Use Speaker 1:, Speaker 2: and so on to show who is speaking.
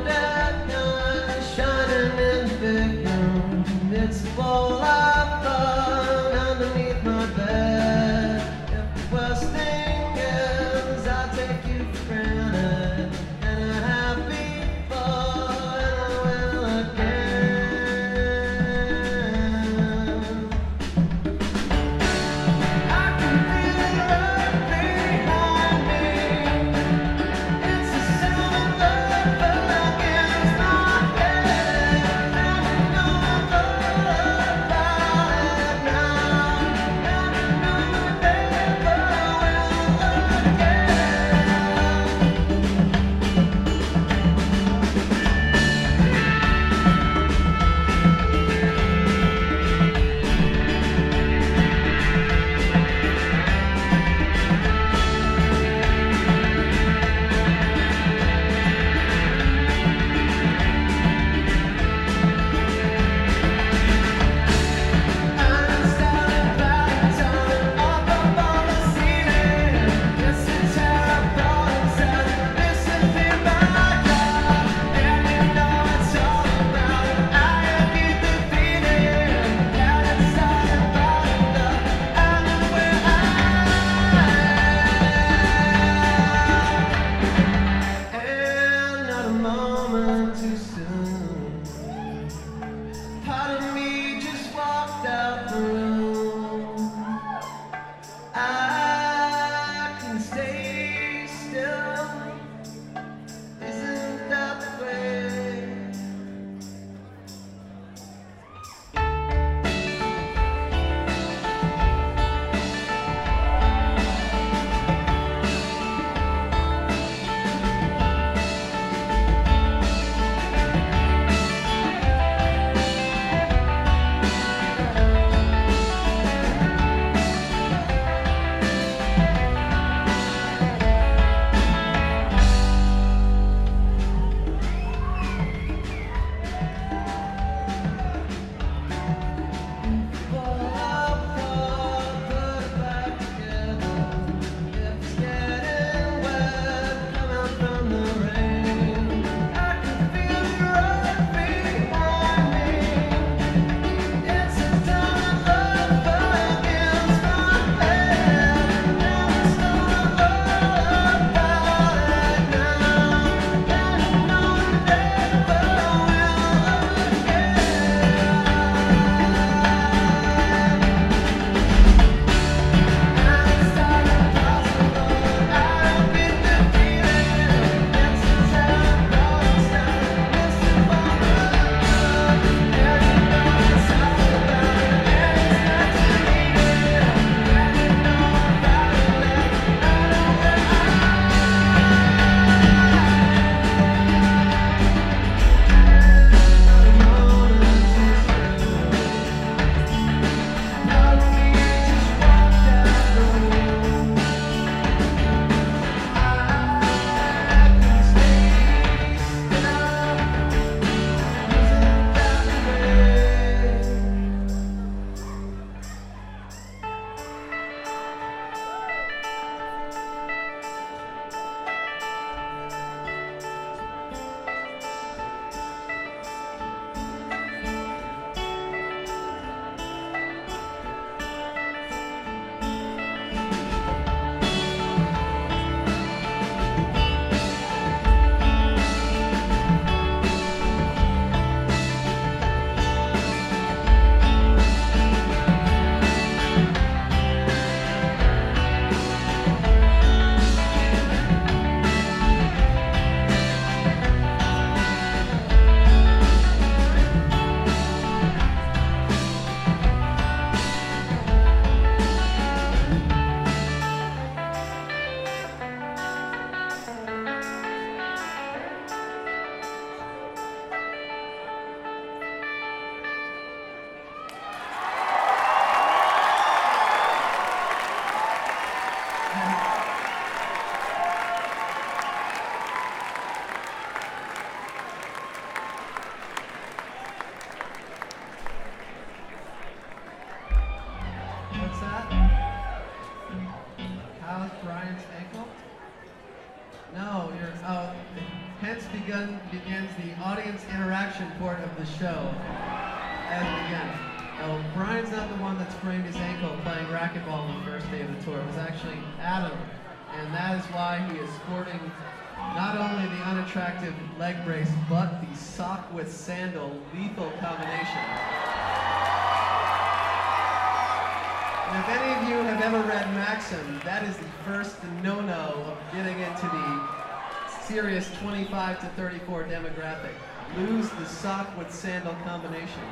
Speaker 1: found Brian's ankle? No, you're oh, out. Hence begun, begins the audience interaction part of the show. As begins. No, Brian's not the one that's sprained his ankle playing racquetball on the first day of the tour. It was actually Adam, and that is why he is sporting not only the unattractive leg brace, but the sock with sandal lethal combination. If any of you have ever read Maxim, that is the first no-no of getting into the serious 25 to 34 demographic. Lose the sock with sandal combination.